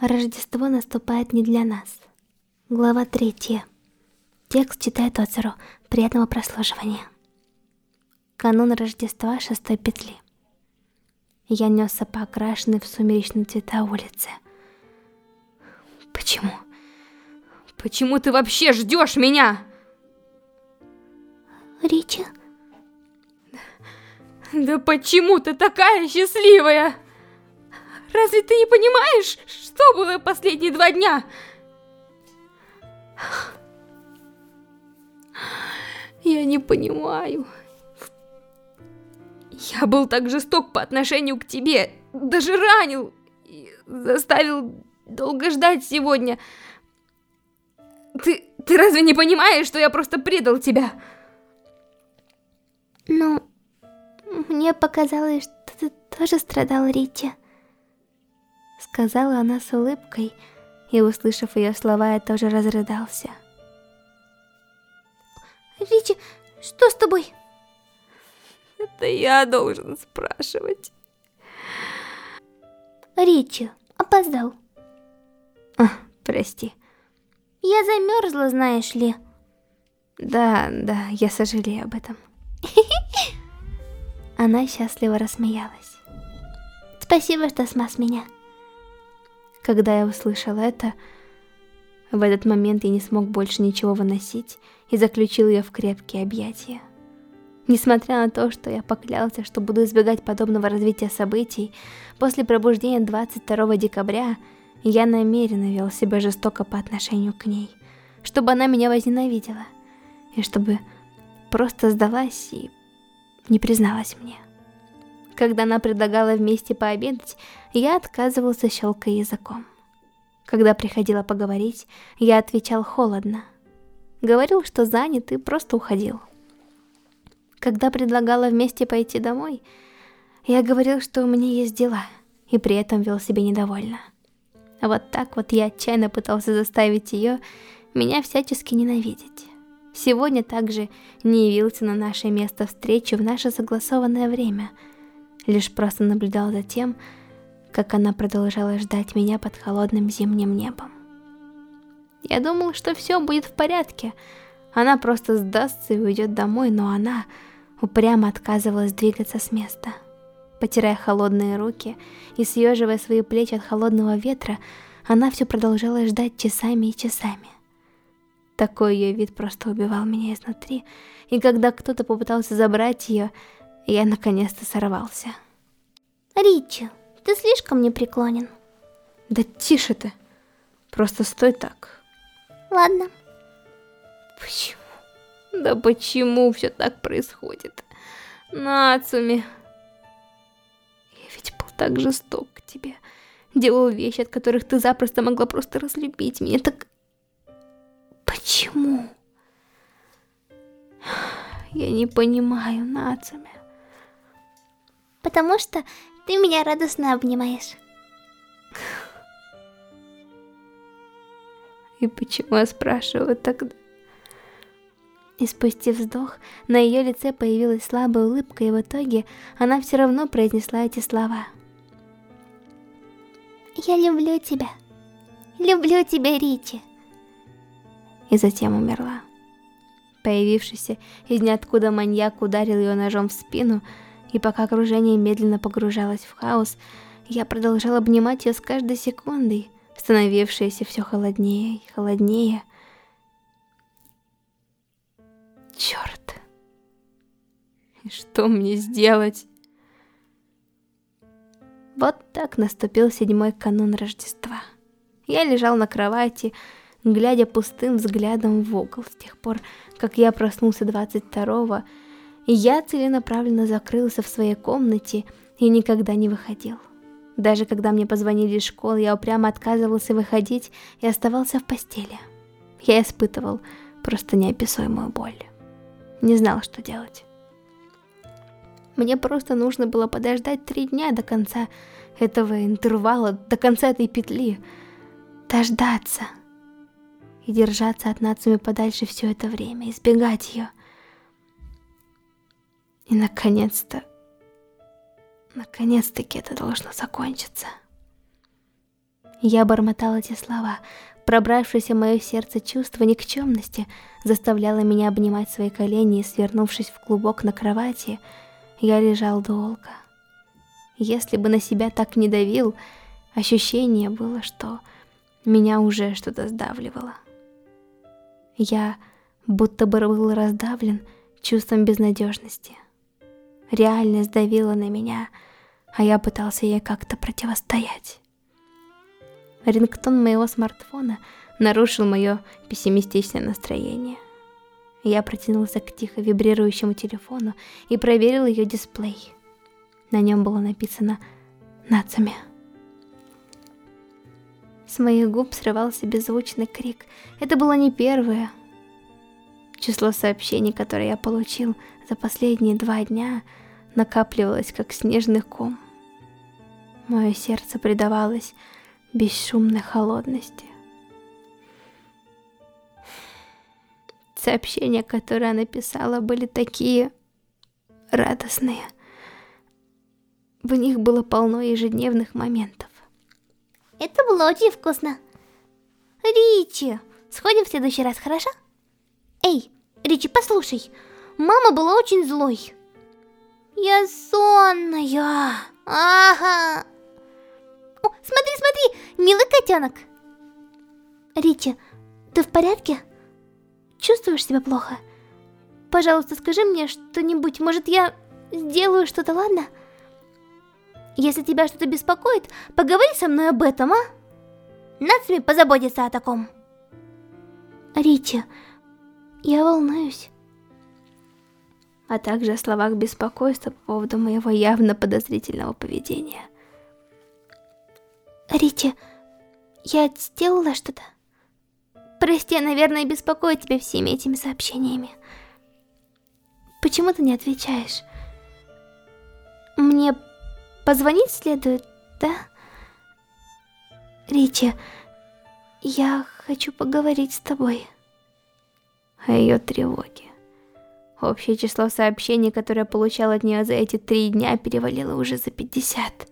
Рождество наступает не для нас. Глава третья. Текст читает Оцеру. Приятного прослушивания. Канун Рождества шестой петли. Я несся по окрашенной в сумеречные цвета улице. Почему? Почему ты вообще ждешь меня? Ричи? Да почему ты такая счастливая? Разве ты не понимаешь, что было последние два дня? Я не понимаю. Я был так жесток по отношению к тебе, даже ранил и заставил долго ждать сегодня. Ты, ты разве не понимаешь, что я просто предал тебя? Ну, мне показалось, что ты тоже страдал, Ричи. Сказала она с улыбкой, и, услышав ее слова, я тоже разрыдался. Ричи, что с тобой? Это я должен спрашивать. Ричи, опоздал. А, прости. Я замерзла, знаешь ли. Да, да, я сожалею об этом. Она счастливо рассмеялась. Спасибо, что смас меня. Когда я услышал это, в этот момент я не смог больше ничего выносить и заключил ее в крепкие объятия. Несмотря на то, что я поклялся, что буду избегать подобного развития событий, после пробуждения 22 декабря я намеренно вел себя жестоко по отношению к ней, чтобы она меня возненавидела, и чтобы просто сдалась и не призналась мне. Когда она предлагала вместе пообедать, я отказывался, щелкая языком. Когда приходила поговорить, я отвечал холодно. Говорил, что занят и просто уходил. Когда предлагала вместе пойти домой, я говорил, что у меня есть дела, и при этом вел себя недовольно. Вот так вот я отчаянно пытался заставить ее меня всячески ненавидеть. Сегодня также не явился на наше место встречи в наше согласованное время – лишь просто наблюдал за тем, как она продолжала ждать меня под холодным зимним небом. Я думал, что все будет в порядке. Она просто сдастся и уйдет домой, но она упрямо отказывалась двигаться с места. Потирая холодные руки и съеживая свои плечи от холодного ветра, она все продолжала ждать часами и часами. Такой ее вид просто убивал меня изнутри, и когда кто-то попытался забрать ее, я наконец-то сорвался. Ричи, ты слишком непреклонен. Да тише ты. Просто стой так. Ладно. Почему? Да почему все так происходит? Нацуми. Я ведь был так жесток к тебе. Делал вещи, от которых ты запросто могла просто разлюбить меня. Так... Почему? Я не понимаю, Нацуми. Потому что ты меня радостно обнимаешь. И почему я спрашиваю тогда? И спустив вздох, на ее лице появилась слабая улыбка, и в итоге она все равно произнесла эти слова. «Я люблю тебя. Люблю тебя, Ричи». И затем умерла. Появившийся из ниоткуда маньяк ударил ее ножом в спину, и пока окружение медленно погружалось в хаос, я продолжал обнимать ее с каждой секундой, становившееся все холоднее и холоднее. Черт. И что мне сделать? Вот так наступил седьмой канун Рождества. Я лежал на кровати, глядя пустым взглядом в угол с тех пор, как я проснулся 22-го, я целенаправленно закрылся в своей комнате и никогда не выходил. Даже когда мне позвонили из школы, я упрямо отказывался выходить и оставался в постели. Я испытывал просто неописуемую боль. Не знал, что делать. Мне просто нужно было подождать три дня до конца этого интервала, до конца этой петли. Дождаться. И держаться от Нацуми подальше все это время, избегать ее. И наконец-то, наконец-таки это должно закончиться. Я бормотала эти слова. Пробравшееся в мое сердце чувство никчемности заставляло меня обнимать свои колени и, свернувшись в клубок на кровати, я лежал долго. Если бы на себя так не давил, ощущение было, что меня уже что-то сдавливало. Я будто бы был раздавлен чувством безнадежности. Реальность давила на меня, а я пытался ей как-то противостоять. Рингтон моего смартфона нарушил мое пессимистичное настроение. Я протянулся к тихо вибрирующему телефону и проверил ее дисплей. На нем было написано «Нацами». С моих губ срывался беззвучный крик. Это было не первое. Число сообщений, которые я получил за последние два дня, накапливалось как снежный ком. Мое сердце предавалось бесшумной холодности. Сообщения, которые она писала, были такие радостные. В них было полно ежедневных моментов. Это было очень вкусно. Ричи, сходим в следующий раз, хорошо? Эй, Ричи, послушай. Мама была очень злой. Я сонная. Ага. О, смотри, смотри, милый котенок. Ричи, ты в порядке? Чувствуешь себя плохо? Пожалуйста, скажи мне что-нибудь, может я сделаю что-то, ладно? Если тебя что-то беспокоит, поговори со мной об этом, а? Нацми позаботится о таком. Ричи, я волнуюсь. А также о словах беспокойства по поводу моего явно подозрительного поведения. Ричи, я сделала что-то? Прости, я, наверное, беспокою тебя всеми этими сообщениями. Почему ты не отвечаешь? Мне позвонить следует, да? Ричи, я хочу поговорить с тобой. О ее тревоге. Общее число сообщений, которое я получал от нее за эти три дня, перевалило уже за 50.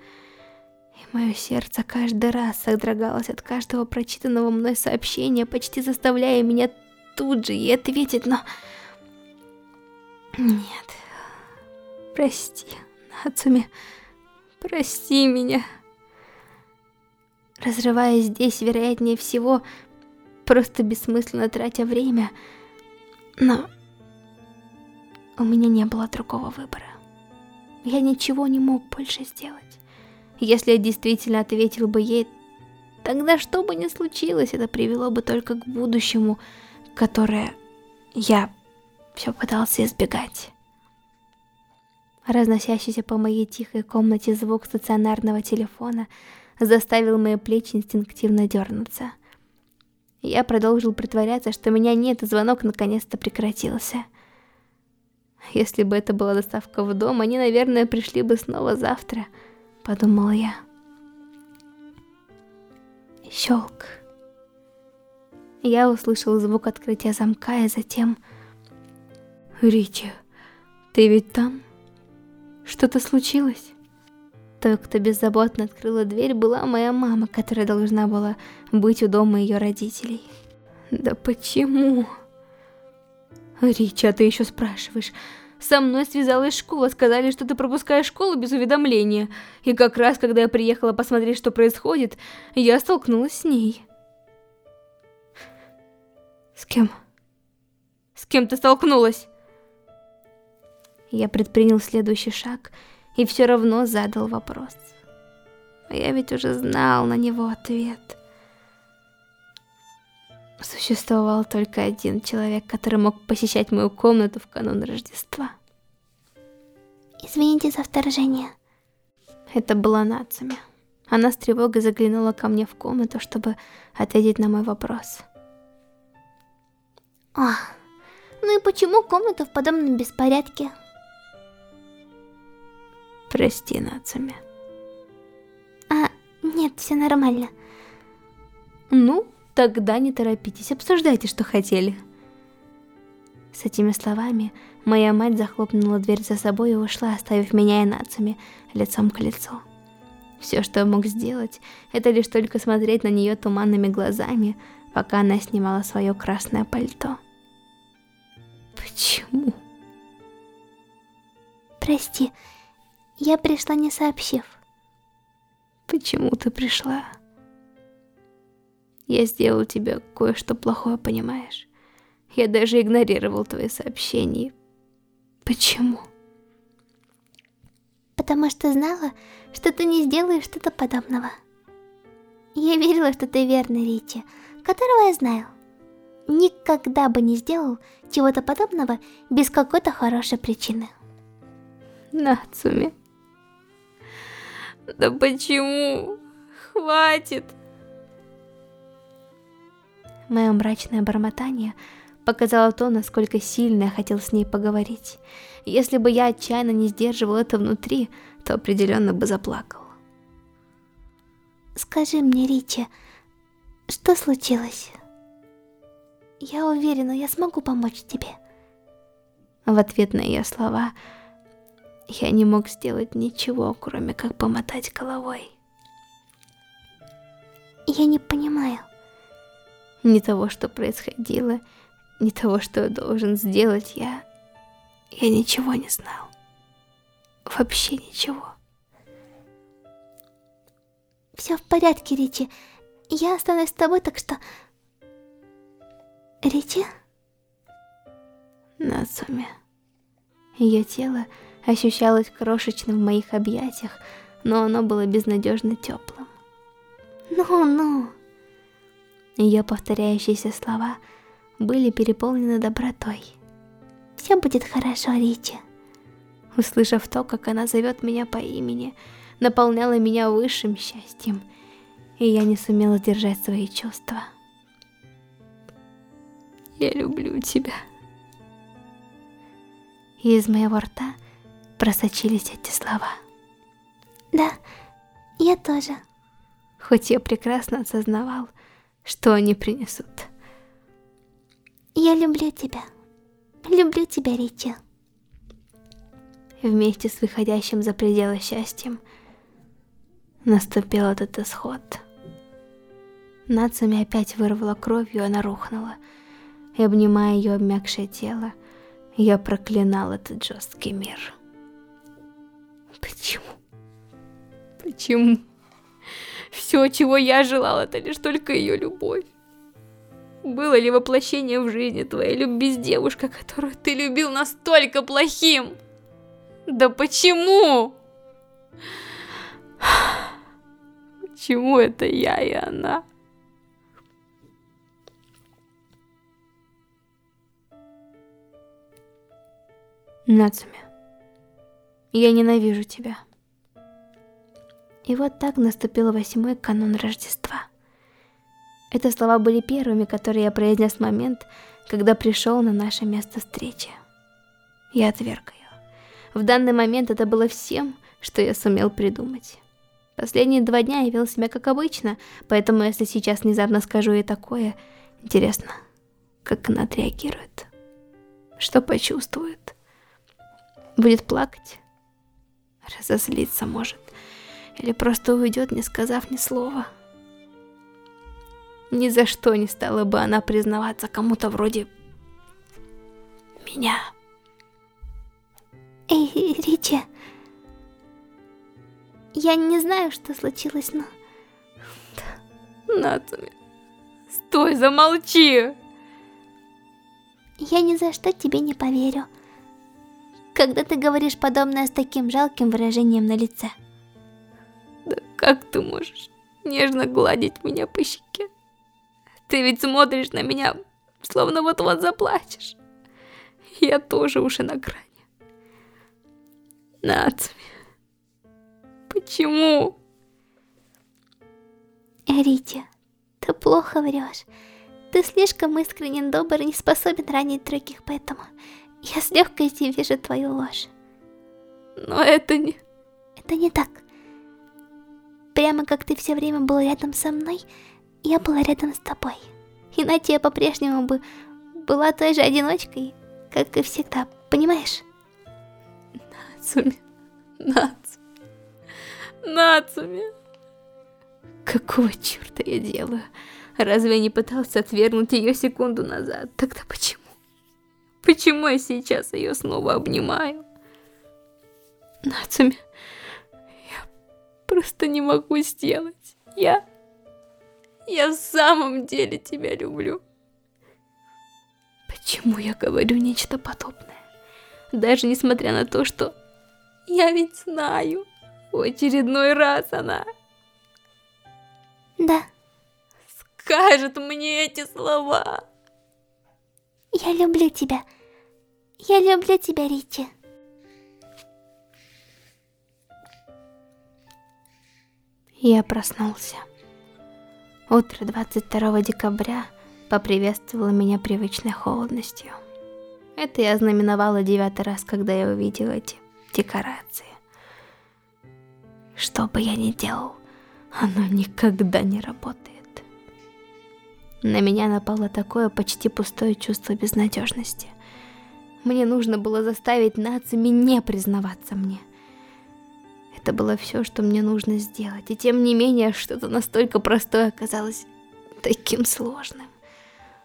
Мое сердце каждый раз содрогалось от каждого прочитанного мной сообщения, почти заставляя меня тут же ей ответить, но... Нет. Прости, Нацуми. Прости меня. Разрываясь здесь, вероятнее всего, просто бессмысленно тратя время. Но... У меня не было другого выбора. Я ничего не мог больше сделать. Если я действительно ответил бы ей, тогда что бы ни случилось, это привело бы только к будущему, которое я все пытался избегать. Разносящийся по моей тихой комнате звук стационарного телефона заставил мои плечи инстинктивно дернуться. Я продолжил притворяться, что меня нет, и звонок наконец-то прекратился. Если бы это была доставка в дом, они, наверное, пришли бы снова завтра — подумала я. Щелк. Я услышал звук открытия замка и затем... Ричи, ты ведь там? Что-то случилось? Той, кто беззаботно открыла дверь, была моя мама, которая должна была быть у дома ее родителей. Да почему? Ричи, а ты еще спрашиваешь, со мной связалась школа, сказали, что ты пропускаешь школу без уведомления. И как раз, когда я приехала посмотреть, что происходит, я столкнулась с ней. С кем? С кем ты столкнулась? Я предпринял следующий шаг и все равно задал вопрос. Я ведь уже знал на него ответ. Существовал только один человек, который мог посещать мою комнату в канун Рождества. Извините за вторжение. Это была Нацуми. Она с тревогой заглянула ко мне в комнату, чтобы ответить на мой вопрос. А, ну и почему комната в подобном беспорядке? Прости, Нацуми. А, нет, все нормально. Ну, Тогда не торопитесь, обсуждайте, что хотели. С этими словами моя мать захлопнула дверь за собой и ушла, оставив меня и Нацуми лицом к лицу. Все, что я мог сделать, это лишь только смотреть на нее туманными глазами, пока она снимала свое красное пальто. Почему? Прости, я пришла не сообщив. Почему ты пришла? Я сделал тебе кое-что плохое, понимаешь? Я даже игнорировал твои сообщения. Почему? Потому что знала, что ты не сделаешь что-то подобного. Я верила, что ты верный Ричи, которого я знаю. Никогда бы не сделал чего-то подобного без какой-то хорошей причины. Нацуми. Да почему? Хватит. Мое мрачное бормотание показало то, насколько сильно я хотел с ней поговорить. Если бы я отчаянно не сдерживал это внутри, то определенно бы заплакал. Скажи мне, Ричи, что случилось? Я уверена, я смогу помочь тебе. В ответ на ее слова я не мог сделать ничего, кроме как помотать головой. Я не понимаю. Ни того, что происходило, ни того, что я должен сделать, я... Я ничего не знал. Вообще ничего. Все в порядке, Ричи. Я останусь с тобой, так что... Ричи? Нацуми. Ее тело ощущалось крошечным в моих объятиях, но оно было безнадежно теплым. Ну-ну. Ее повторяющиеся слова были переполнены добротой. Все будет хорошо, Ричи. Услышав то, как она зовет меня по имени, наполняла меня высшим счастьем, и я не сумела сдержать свои чувства. Я люблю тебя. И из моего рта просочились эти слова. Да, я тоже. Хоть я прекрасно осознавал, что они принесут. Я люблю тебя. Люблю тебя, Ричи. Вместе с выходящим за пределы счастьем наступил этот исход. Нацами опять вырвала кровью, она рухнула. И обнимая ее обмякшее тело, я проклинал этот жесткий мир. Почему? Почему? Все, чего я желал, это лишь только ее любовь. Было ли воплощение в жизни твоей любви с девушкой, которую ты любил настолько плохим? Да почему? Почему это я и она? Нацуми, я ненавижу тебя. И вот так наступил восьмой канун Рождества. Эти слова были первыми, которые я произнес в момент, когда пришел на наше место встречи. Я отверг ее. В данный момент это было всем, что я сумел придумать. Последние два дня я вел себя как обычно, поэтому если сейчас внезапно скажу ей такое, интересно, как она отреагирует, что почувствует. Будет плакать, разозлиться может. Или просто уйдет, не сказав ни слова. Ни за что не стала бы она признаваться кому-то вроде меня. Эй, Ричи, я не знаю, что случилось, но... Нацуми, стой, замолчи! Я ни за что тебе не поверю, когда ты говоришь подобное с таким жалким выражением на лице. Да как ты можешь нежно гладить меня по щеке? Ты ведь смотришь на меня, словно вот-вот заплачешь. Я тоже уже на грани. Нацуми, почему? Эрити, ты плохо врешь. Ты слишком искренен, добр и не способен ранить других, поэтому я с легкостью вижу твою ложь. Но это не... Это не так. Прямо как ты все время был рядом со мной, я была рядом с тобой. Иначе я по-прежнему бы была той же одиночкой, как и всегда, понимаешь? Нацуми, Нацуми, Нацуми. Какого черта я делаю? Разве я не пытался отвергнуть ее секунду назад? Тогда почему? Почему я сейчас ее снова обнимаю? Нацуми, просто не могу сделать. Я... Я в самом деле тебя люблю. Почему я говорю нечто подобное? Даже несмотря на то, что я ведь знаю, в очередной раз она... Да. Скажет мне эти слова. Я люблю тебя. Я люблю тебя, Ричи. Я проснулся. Утро 22 декабря поприветствовало меня привычной холодностью. Это я знаменовала девятый раз, когда я увидела эти декорации. Что бы я ни делал, оно никогда не работает. На меня напало такое почти пустое чувство безнадежности. Мне нужно было заставить Нацами не признаваться мне. Это было все, что мне нужно сделать, и тем не менее, что-то настолько простое оказалось таким сложным.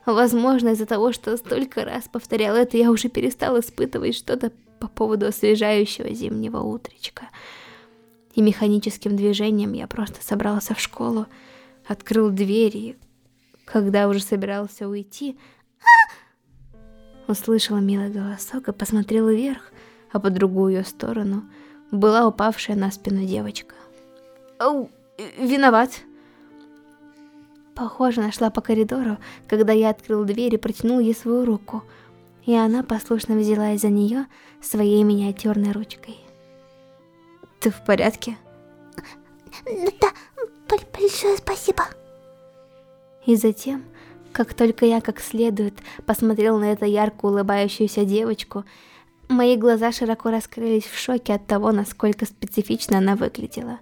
Возможно, из-за того, что столько раз повторял это, я уже перестал испытывать что-то по поводу освежающего зимнего утречка. И механическим движением я просто собрался в школу, открыл дверь и, когда уже собирался уйти, услышала милый голосок и посмотрела вверх, а по другую ее сторону была упавшая на спину девочка. «Оу, виноват!» Похоже, нашла по коридору, когда я открыл дверь и протянул ей свою руку, и она послушно взяла из-за нее своей миниатюрной ручкой. Ты в порядке? Да, большое спасибо. И затем, как только я как следует посмотрел на эту ярко улыбающуюся девочку, мои глаза широко раскрылись в шоке от того, насколько специфично она выглядела.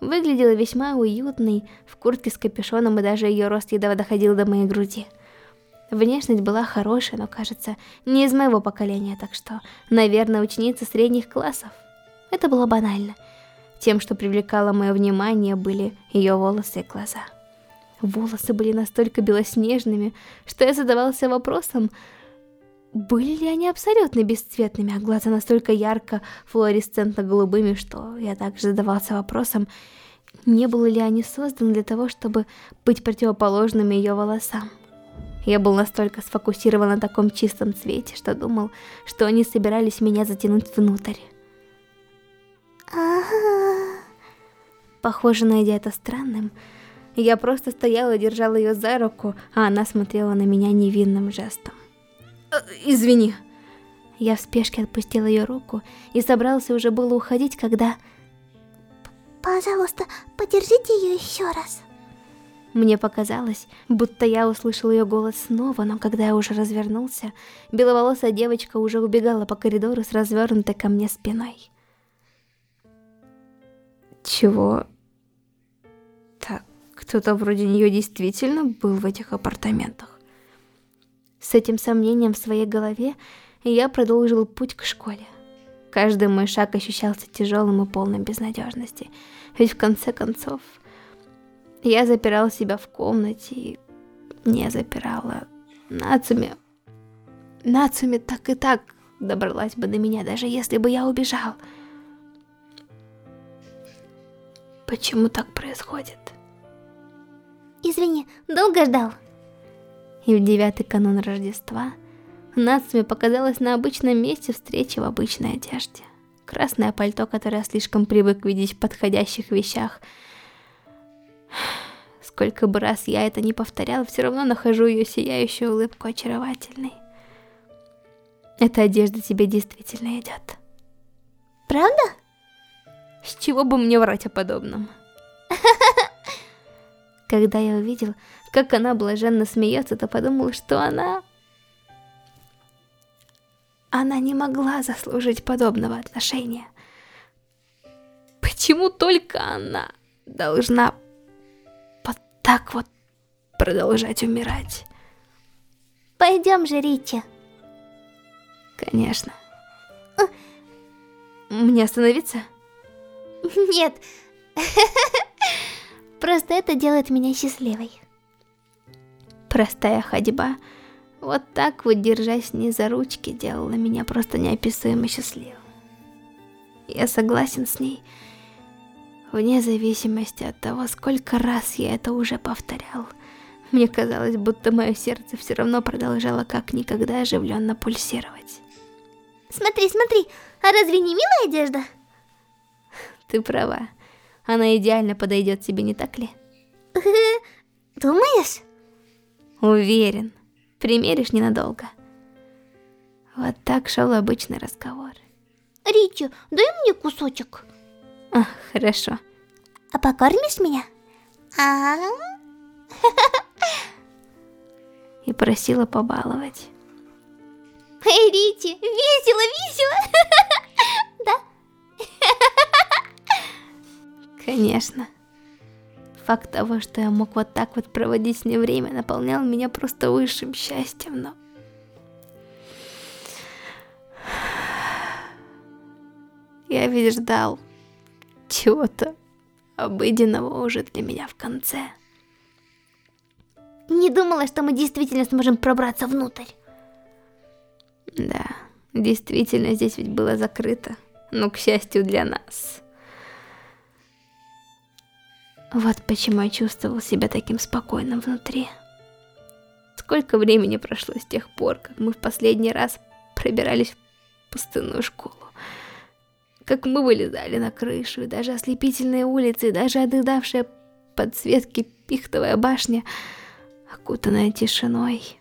Выглядела весьма уютной, в куртке с капюшоном, и даже ее рост едва доходил до моей груди. Внешность была хорошая, но, кажется, не из моего поколения, так что, наверное, ученица средних классов. Это было банально. Тем, что привлекало мое внимание, были ее волосы и глаза. Волосы были настолько белоснежными, что я задавался вопросом, были ли они абсолютно бесцветными, а глаза настолько ярко флуоресцентно-голубыми, что я также задавался вопросом, не были ли они созданы для того, чтобы быть противоположными ее волосам. Я был настолько сфокусирован на таком чистом цвете, что думал, что они собирались меня затянуть внутрь. Ага. Похоже, найдя это странным, я просто стояла и держала ее за руку, а она смотрела на меня невинным жестом. Э, «Извини». Я в спешке отпустила ее руку и собрался уже было уходить, когда... «Пожалуйста, подержите ее еще раз». Мне показалось, будто я услышал ее голос снова, но когда я уже развернулся, беловолосая девочка уже убегала по коридору с развернутой ко мне спиной. Чего? Так, кто-то вроде нее действительно был в этих апартаментах. С этим сомнением в своей голове я продолжил путь к школе. Каждый мой шаг ощущался тяжелым и полным безнадежности, ведь в конце концов я запирал себя в комнате и не запирала Нацуми. Нацуми так и так добралась бы до меня, даже если бы я убежал. Почему так происходит? Извини, долго ждал? И в девятый канун Рождества Нацуми показалась на обычном месте встречи в обычной одежде. Красное пальто, которое я слишком привык видеть в подходящих вещах. Сколько бы раз я это не повторял, все равно нахожу ее сияющую улыбку очаровательной. Эта одежда тебе действительно идет. Правда? С чего бы мне врать о подобном? Когда я увидел, как она блаженно смеется, то подумал, что она... Она не могла заслужить подобного отношения. Почему только она должна вот так вот продолжать умирать? Пойдем же, Ричи. Конечно. Мне остановиться? Нет, Просто это делает меня счастливой. Простая ходьба, вот так вот держась не за ручки, делала меня просто неописуемо счастливым. Я согласен с ней, вне зависимости от того, сколько раз я это уже повторял. Мне казалось, будто мое сердце все равно продолжало как никогда оживленно пульсировать. Смотри, смотри, а разве не милая одежда? Ты права. Она идеально подойдет тебе, не так ли? Думаешь? Уверен. Примеришь ненадолго. Вот так шел обычный разговор. Ричи, дай мне кусочек. А, хорошо. А покормишь меня? А, -а, -а. И просила побаловать. Эй, Ричи, весело, весело. Да? Конечно. Факт того, что я мог вот так вот проводить с ней время, наполнял меня просто высшим счастьем, но... Я ведь ждал чего-то обыденного уже для меня в конце. Не думала, что мы действительно сможем пробраться внутрь. Да, действительно, здесь ведь было закрыто. Но, к счастью для нас. Вот почему я чувствовал себя таким спокойным внутри. Сколько времени прошло с тех пор, как мы в последний раз пробирались в пустынную школу. Как мы вылезали на крышу, и даже ослепительные улицы, и даже отдавшая подсветки пихтовая башня, окутанная тишиной.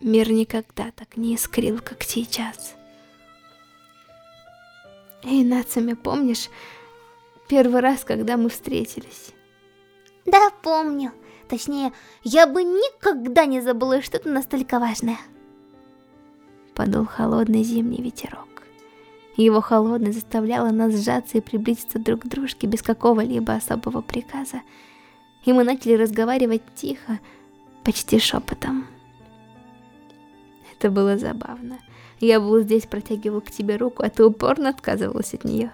Мир никогда так не искрил, как сейчас. Эй, Нацами, помнишь, Первый раз, когда мы встретились. Да, помню. Точнее, я бы никогда не забыла что-то настолько важное. Подул холодный зимний ветерок. Его холодность заставляла нас сжаться и приблизиться друг к дружке без какого-либо особого приказа. И мы начали разговаривать тихо, почти шепотом. Это было забавно. Я был здесь, протягивал к тебе руку, а ты упорно отказывалась от нее.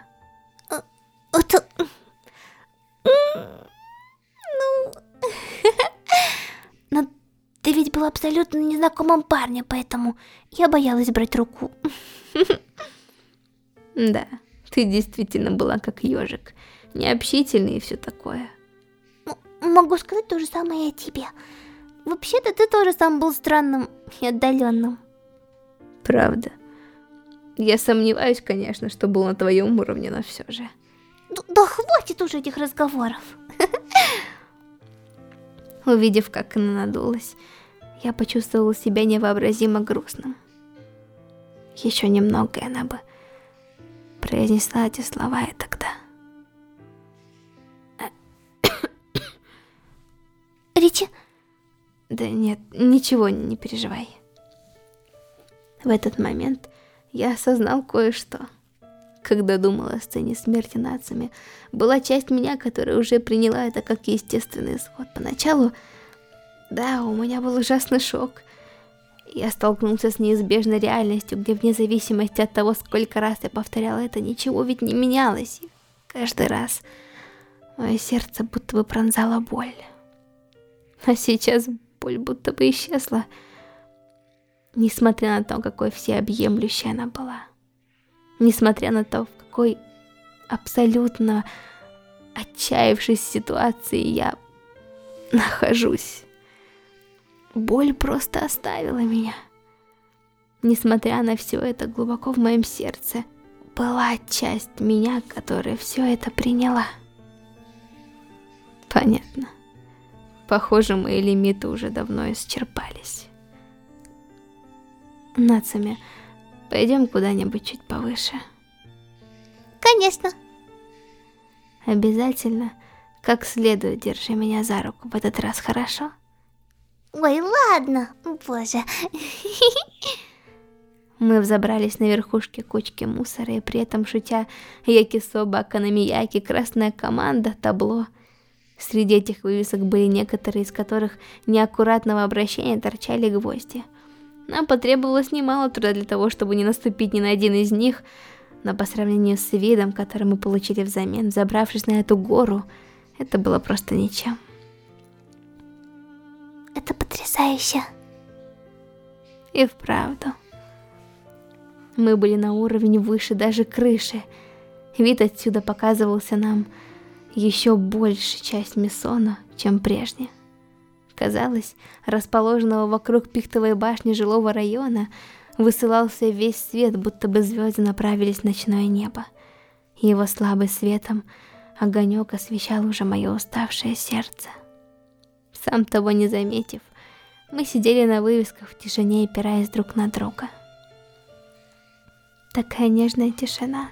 Это... Ну... Но ты ведь был абсолютно незнакомым парнем, поэтому я боялась брать руку. Да, ты действительно была как ежик. Необщительный и все такое. Могу сказать то же самое о тебе. Вообще-то ты тоже сам был странным и отдаленным. Правда. Я сомневаюсь, конечно, что был на твоем уровне, но все же. Да, хватит уже этих разговоров. Увидев, как она надулась, я почувствовала себя невообразимо грустным. Еще немного, и она бы произнесла эти слова и тогда... Ричи? Да нет, ничего, не переживай. В этот момент я осознал кое-что когда думала о сцене смерти нациями, была часть меня, которая уже приняла это как естественный исход. Поначалу, да, у меня был ужасный шок. Я столкнулся с неизбежной реальностью, где вне зависимости от того, сколько раз я повторяла это, ничего ведь не менялось. И каждый раз мое сердце будто бы пронзала боль. А сейчас боль будто бы исчезла, несмотря на то, какой всеобъемлющей она была несмотря на то, в какой абсолютно отчаявшейся ситуации я нахожусь. Боль просто оставила меня. Несмотря на все это, глубоко в моем сердце была часть меня, которая все это приняла. Понятно. Похоже, мои лимиты уже давно исчерпались. Нацами, Пойдем куда-нибудь чуть повыше. Конечно. Обязательно, как следует, держи меня за руку в этот раз, хорошо? Ой, ладно, боже. Мы взобрались на верхушки кучки мусора, и при этом шутя Якисоба, Аканамияки, Красная команда, табло. Среди этих вывесок были некоторые, из которых неаккуратного обращения торчали гвозди. Нам потребовалось немало труда для того, чтобы не наступить ни на один из них, Но по сравнению с видом, который мы получили взамен, забравшись на эту гору, это было просто ничем. Это потрясающе. И вправду. Мы были на уровне выше даже крыши. Вид отсюда показывался нам еще больше часть Мессона, чем прежде. Казалось, расположенного вокруг пихтовой башни жилого района высылался весь свет, будто бы звезды направились в ночное небо. Его слабым светом огонек освещал уже мое уставшее сердце. Сам того не заметив, мы сидели на вывесках в тишине, опираясь друг на друга. Такая нежная тишина,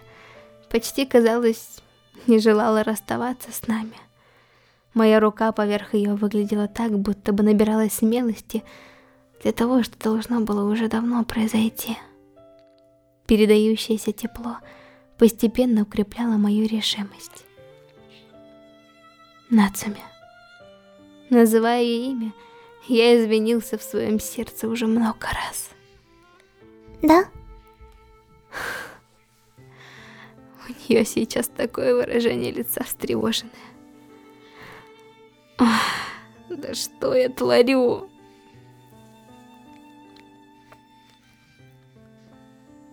почти казалось, не желала расставаться с нами. Моя рука поверх ее выглядела так, будто бы набиралась смелости для того, что должно было уже давно произойти. Передающееся тепло постепенно укрепляло мою решимость. Нацуми. Называя ее имя, я извинился в своем сердце уже много раз. Да? У нее сейчас такое выражение лица встревоженное. Да что я творю?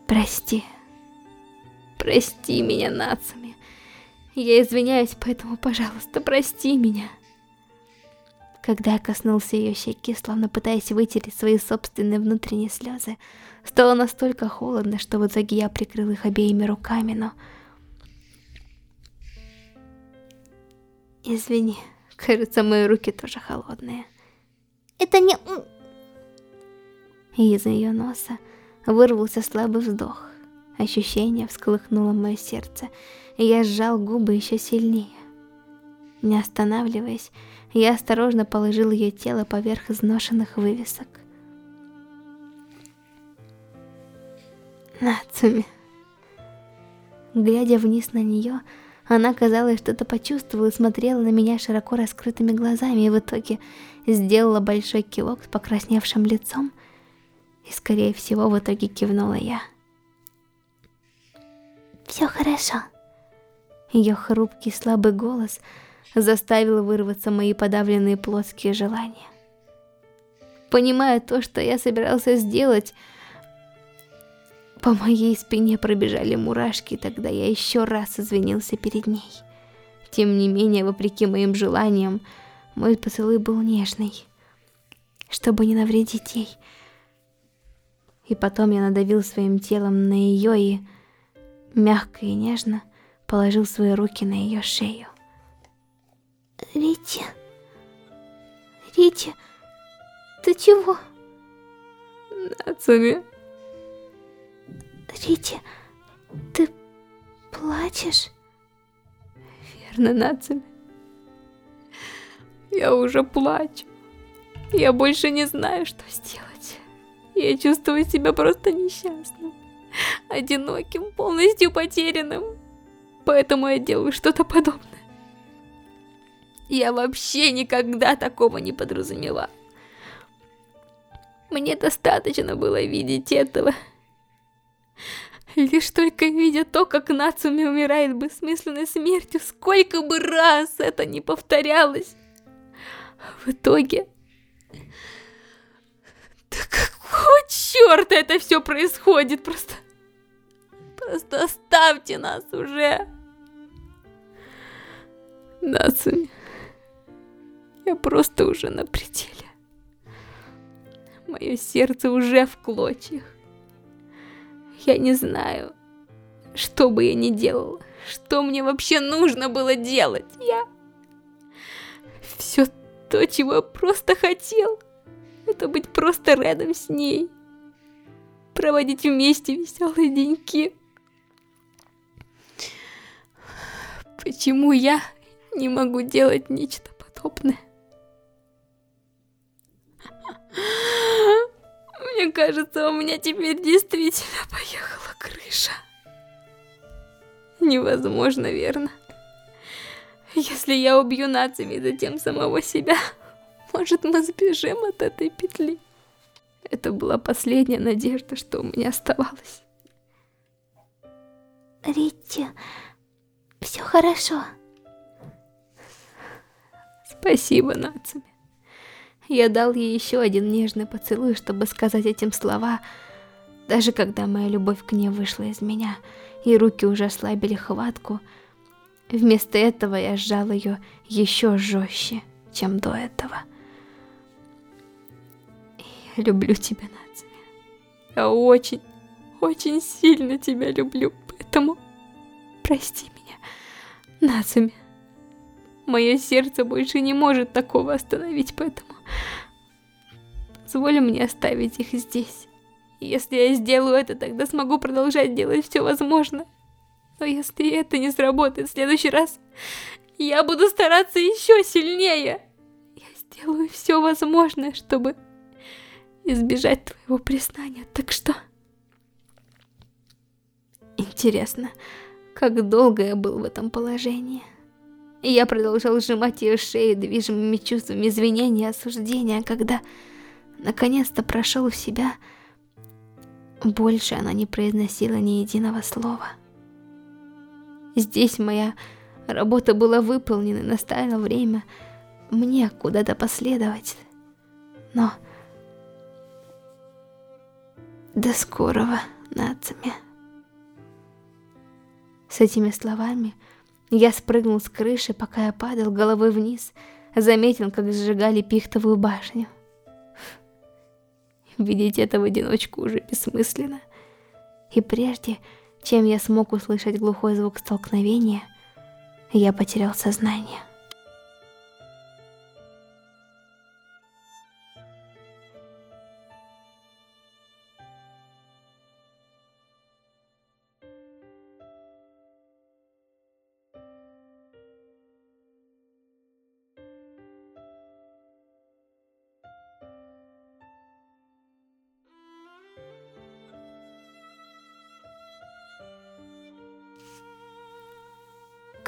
Прости. Прости меня, Нацами. Я извиняюсь, поэтому, пожалуйста, прости меня. Когда я коснулся ее щеки, словно пытаясь вытереть свои собственные внутренние слезы, стало настолько холодно, что в итоге я прикрыл их обеими руками, но... Извини. Кажется, мои руки тоже холодные. Это не... Из ее носа вырвался слабый вздох. Ощущение всколыхнуло мое сердце, и я сжал губы еще сильнее. Не останавливаясь, я осторожно положил ее тело поверх изношенных вывесок. Нацуми. Глядя вниз на нее, она, казалось, что-то почувствовала и смотрела на меня широко раскрытыми глазами, и в итоге сделала большой кивок с покрасневшим лицом, и, скорее всего, в итоге кивнула я. Все хорошо. Ее хрупкий слабый голос заставил вырваться мои подавленные плотские желания. Понимая то, что я собирался сделать, по моей спине пробежали мурашки, тогда я еще раз извинился перед ней. Тем не менее, вопреки моим желаниям, мой поцелуй был нежный, чтобы не навредить ей. И потом я надавил своим телом на ее и, мягко и нежно, положил свои руки на ее шею. Рити... Рити... Ты чего? Нацуми... Рити, ты плачешь? Верно, Нацуми. Я уже плачу. Я больше не знаю, что сделать. Я чувствую себя просто несчастным, одиноким, полностью потерянным. Поэтому я делаю что-то подобное. Я вообще никогда такого не подразумевала. Мне достаточно было видеть этого. Лишь только видя то, как Нацуми умирает бессмысленной смертью, сколько бы раз это не повторялось. В итоге... Да какого черта это все происходит? Просто... Просто оставьте нас уже. Нацуми... Я просто уже на пределе. Мое сердце уже в клочьях. Я не знаю, что бы я ни делала, что мне вообще нужно было делать. Я... Все то, чего я просто хотел, это быть просто рядом с ней. Проводить вместе веселые деньки. Почему я не могу делать нечто подобное? Мне кажется, у меня теперь действительно поехала крыша. Невозможно, верно? Если я убью Нацими, затем самого себя, может мы сбежим от этой петли? Это была последняя надежда, что у меня оставалась. Ритти, все хорошо. Спасибо, Нацуми. Я дал ей еще один нежный поцелуй, чтобы сказать этим слова, даже когда моя любовь к ней вышла из меня, и руки уже ослабили хватку, вместо этого я сжал ее еще жестче, чем до этого. Я люблю тебя, Нацуми. Я очень, очень сильно тебя люблю, поэтому прости меня, Нацуми. Мое сердце больше не может такого остановить, поэтому позволь мне оставить их здесь. Если я сделаю это, тогда смогу продолжать делать все возможное. Но если это не сработает в следующий раз, я буду стараться еще сильнее. Я сделаю все возможное, чтобы избежать твоего признания. Так что... Интересно, как долго я был в этом положении. Я продолжал сжимать ее шею, движимыми чувствами извинения и осуждения, когда наконец-то прошел в себя больше она не произносила ни единого слова. Здесь моя работа была выполнена, настало время мне куда-то последовать. Но... До скорого, Нацами. С этими словами я спрыгнул с крыши, пока я падал головой вниз, заметил, как сжигали пихтовую башню. Видеть это в одиночку уже бессмысленно. И прежде, чем я смог услышать глухой звук столкновения, я потерял сознание.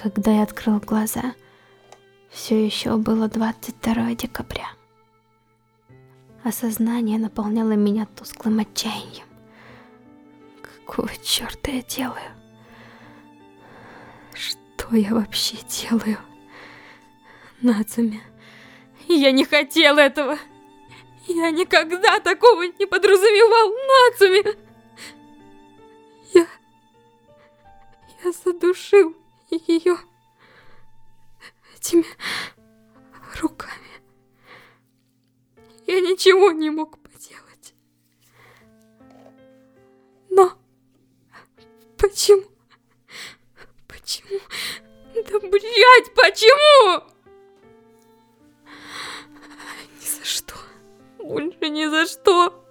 Когда я открыл глаза, все еще было 22 декабря. Осознание наполняло меня тусклым отчаянием. Какого черта я делаю? Что я вообще делаю? Нацуми, я не хотел этого. Я никогда такого не подразумевал, Нацуми. Я... Я задушил ее этими руками. Я ничего не мог поделать. Но почему? Почему? Да блять, почему? Ни за что. Больше ни за что.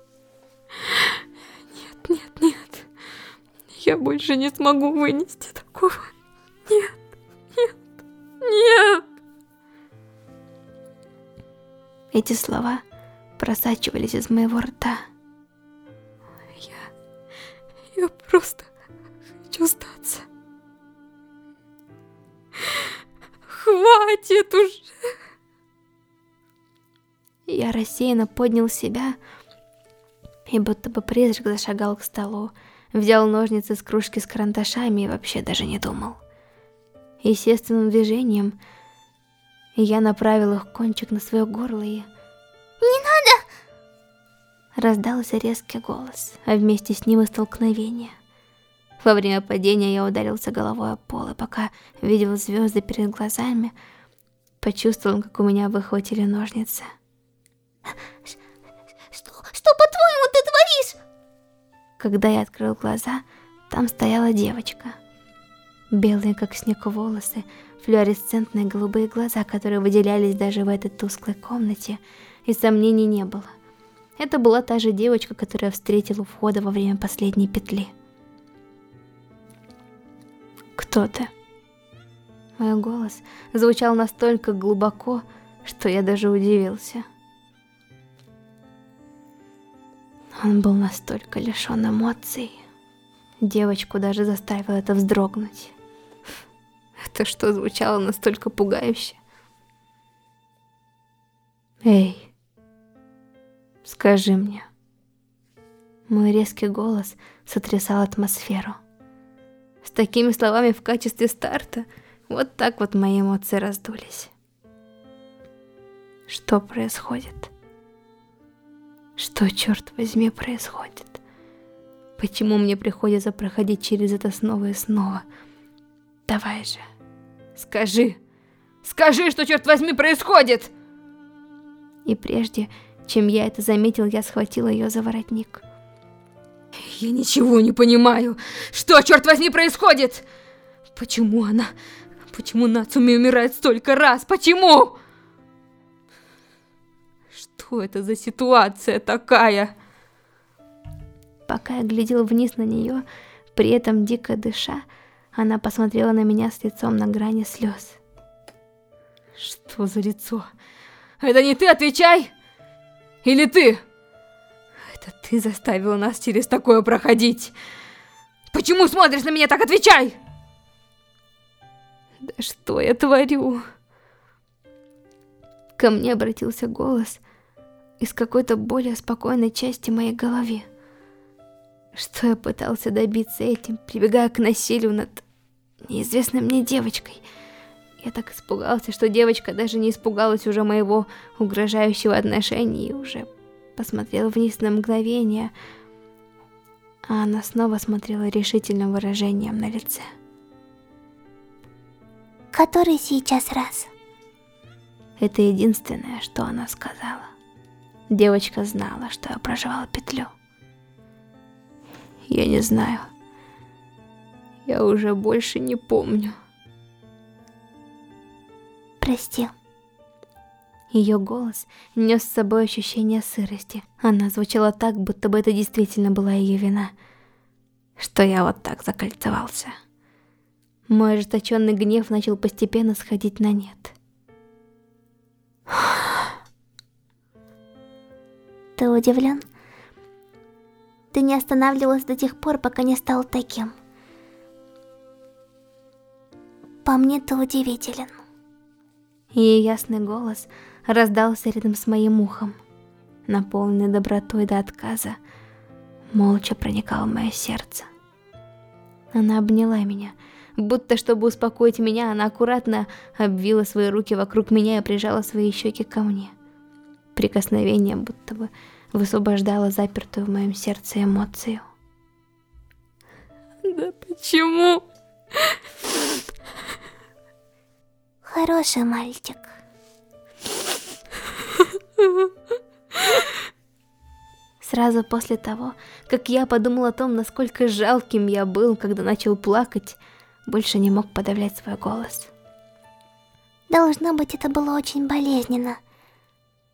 Нет, нет, нет. Я больше не смогу вынести такого. Нет, нет, нет. Эти слова просачивались из моего рта. Я... я просто хочу сдаться. Хватит уже. Я рассеянно поднял себя и будто бы призрак зашагал к столу, взял ножницы с кружки с карандашами и вообще даже не думал. Естественным движением я направил их кончик на свое горло и... «Не надо!» Раздался резкий голос, а вместе с ним и столкновение. Во время падения я ударился головой о пол, и пока видел звезды перед глазами, почувствовал, как у меня выхватили ножницы. Что, что по-твоему ты творишь? Когда я открыл глаза, там стояла девочка — Белые, как снег, волосы, флуоресцентные голубые глаза, которые выделялись даже в этой тусклой комнате, и сомнений не было. Это была та же девочка, которая встретила у входа во время последней петли. «Кто ты?» Мой голос звучал настолько глубоко, что я даже удивился. Он был настолько лишен эмоций. Девочку даже заставило это вздрогнуть. Это что звучало настолько пугающе? Эй, скажи мне. Мой резкий голос сотрясал атмосферу. С такими словами в качестве старта, вот так вот мои эмоции раздулись. Что происходит? Что, черт возьми, происходит? Почему мне приходится проходить через это снова и снова? Давай же, скажи, скажи, что, черт возьми, происходит! И прежде, чем я это заметил, я схватила ее за воротник. Я ничего не понимаю. Что, черт возьми, происходит? Почему она... Почему Нацуми умирает столько раз? Почему? Что это за ситуация такая? Пока я глядел вниз на нее, при этом дико дыша, она посмотрела на меня с лицом на грани слез. Что за лицо? Это не ты, отвечай! Или ты? Это ты заставила нас через такое проходить. Почему смотришь на меня так? Отвечай! Да что я творю? Ко мне обратился голос из какой-то более спокойной части моей головы. Что я пытался добиться этим, прибегая к насилию над неизвестной мне девочкой. Я так испугался, что девочка даже не испугалась уже моего угрожающего отношения и уже посмотрела вниз на мгновение, а она снова смотрела решительным выражением на лице. Который сейчас раз? Это единственное, что она сказала. Девочка знала, что я проживала петлю. Я не знаю. Я уже больше не помню. Прости. Ее голос нес с собой ощущение сырости. Она звучала так, будто бы это действительно была ее вина, что я вот так закольцевался. Мой ожесточенный гнев начал постепенно сходить на нет. Ты удивлен? Ты не останавливался до тех пор, пока не стал таким. По мне ты удивителен. Ее ясный голос раздался рядом с моим ухом, наполненный добротой до отказа, молча проникал в мое сердце. Она обняла меня, будто чтобы успокоить меня, она аккуратно обвила свои руки вокруг меня и прижала свои щеки ко мне. Прикосновение будто бы высвобождало запертую в моем сердце эмоцию. Да почему? Хороший мальчик. Сразу после того, как я подумал о том, насколько жалким я был, когда начал плакать, больше не мог подавлять свой голос. Должно быть, это было очень болезненно.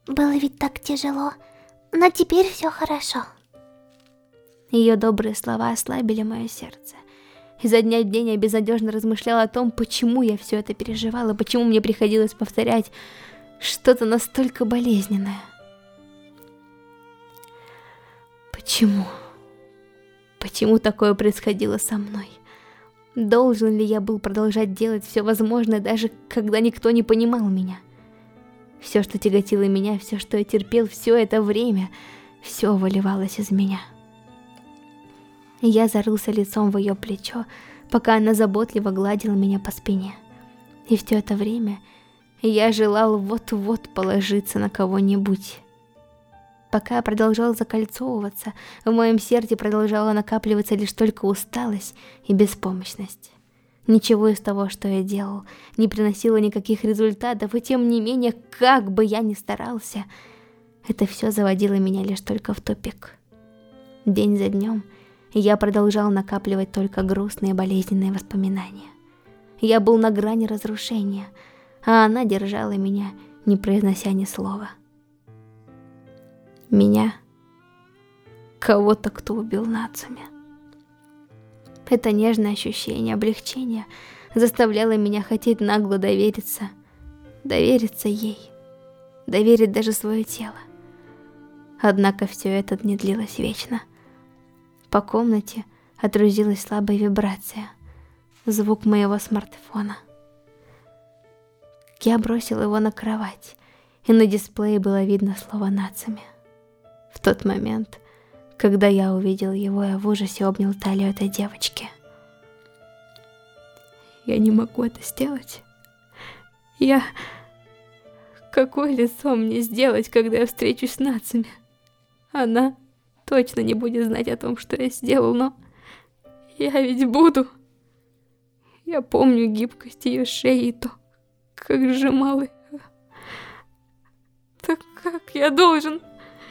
Было ведь так тяжело, но теперь все хорошо. Ее добрые слова ослабили мое сердце. Изо дня в день я безнадежно размышляла о том, почему я все это переживала, почему мне приходилось повторять что-то настолько болезненное. Почему? Почему такое происходило со мной? Должен ли я был продолжать делать все возможное, даже когда никто не понимал меня? Все, что тяготило меня, все, что я терпел все это время, все выливалось из меня. Я зарылся лицом в ее плечо, пока она заботливо гладила меня по спине. И все это время я желал вот-вот положиться на кого-нибудь. Пока я продолжал закольцовываться, в моем сердце продолжала накапливаться лишь только усталость и беспомощность. Ничего из того, что я делал, не приносило никаких результатов, и тем не менее, как бы я ни старался, это все заводило меня лишь только в тупик. День за днем я продолжал накапливать только грустные болезненные воспоминания. Я был на грани разрушения, а она держала меня, не произнося ни слова. Меня, кого-то, кто убил Нацуми. Это нежное ощущение облегчения заставляло меня хотеть нагло довериться, довериться ей, доверить даже свое тело. Однако все это не длилось вечно. По комнате отрузилась слабая вибрация. Звук моего смартфона. Я бросил его на кровать, и на дисплее было видно слово «нацами». В тот момент, когда я увидел его, я в ужасе обнял талию этой девочки. Я не могу это сделать. Я... Какое лицо мне сделать, когда я встречусь с нациями? Она точно не будет знать о том, что я сделал, но... Я ведь буду... Я помню гибкость ее шеи и то, как сжимал ее. Так как я должен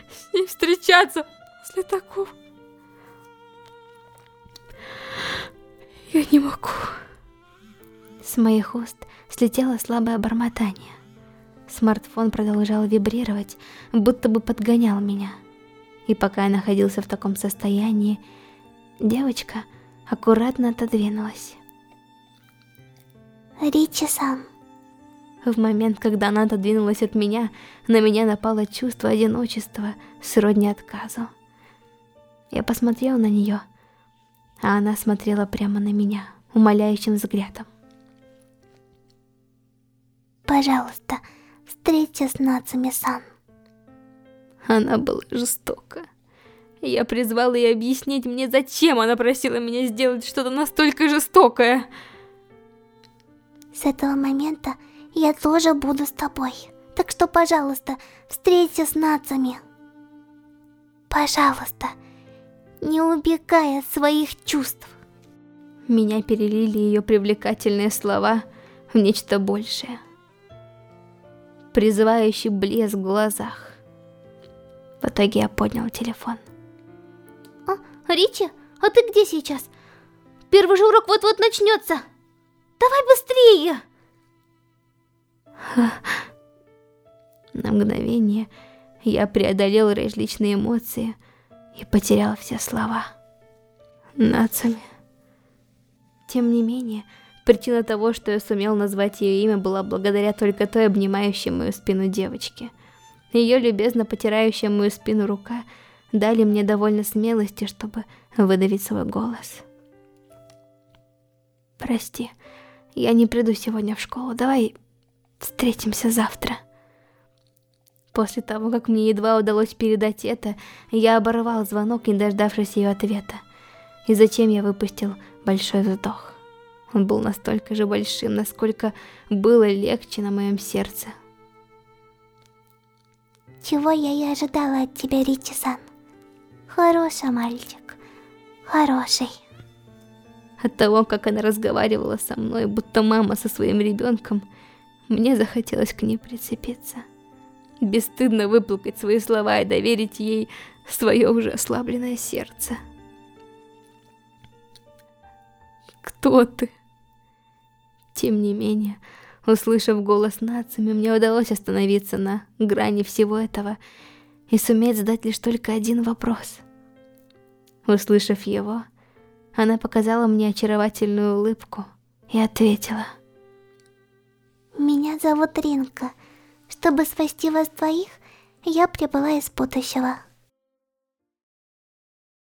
с ней встречаться после такого? Я не могу. С моих уст слетело слабое бормотание. Смартфон продолжал вибрировать, будто бы подгонял меня. И пока я находился в таком состоянии, девочка аккуратно отодвинулась. Ричи-сан. В момент, когда она отодвинулась от меня, на меня напало чувство одиночества, сродни отказу. Я посмотрел на нее, а она смотрела прямо на меня, умоляющим взглядом. Пожалуйста, встреться с Нацами-сан. Она была жестока. Я призвал ее объяснить мне, зачем она просила меня сделать что-то настолько жестокое. С этого момента я тоже буду с тобой. Так что, пожалуйста, встреться с нацами. Пожалуйста, не убегай от своих чувств. Меня перелили ее привлекательные слова в нечто большее. Призывающий блеск в глазах. В итоге я поднял телефон. А, Ричи, а ты где сейчас? Первый же урок вот-вот начнется. Давай быстрее! На мгновение я преодолел различные эмоции и потерял все слова. Нацами. Тем не менее, причина того, что я сумел назвать ее имя, была благодаря только той обнимающей мою спину девочке. Ее любезно потирающая мою спину рука дали мне довольно смелости, чтобы выдавить свой голос. Прости, я не приду сегодня в школу, давай встретимся завтра. После того, как мне едва удалось передать это, я оборвал звонок, не дождавшись ее ответа. И затем я выпустил большой вздох. Он был настолько же большим, насколько было легче на моем сердце. Чего я и ожидала от тебя, Ричи-сан. Хороший мальчик. Хороший. От того, как она разговаривала со мной, будто мама со своим ребенком, мне захотелось к ней прицепиться. Бесстыдно выплакать свои слова и доверить ей свое уже ослабленное сердце. Кто ты? Тем не менее, услышав голос нациями, мне удалось остановиться на грани всего этого и суметь задать лишь только один вопрос. Услышав его, она показала мне очаровательную улыбку и ответила. Меня зовут Ринка. Чтобы спасти вас двоих, я прибыла из будущего.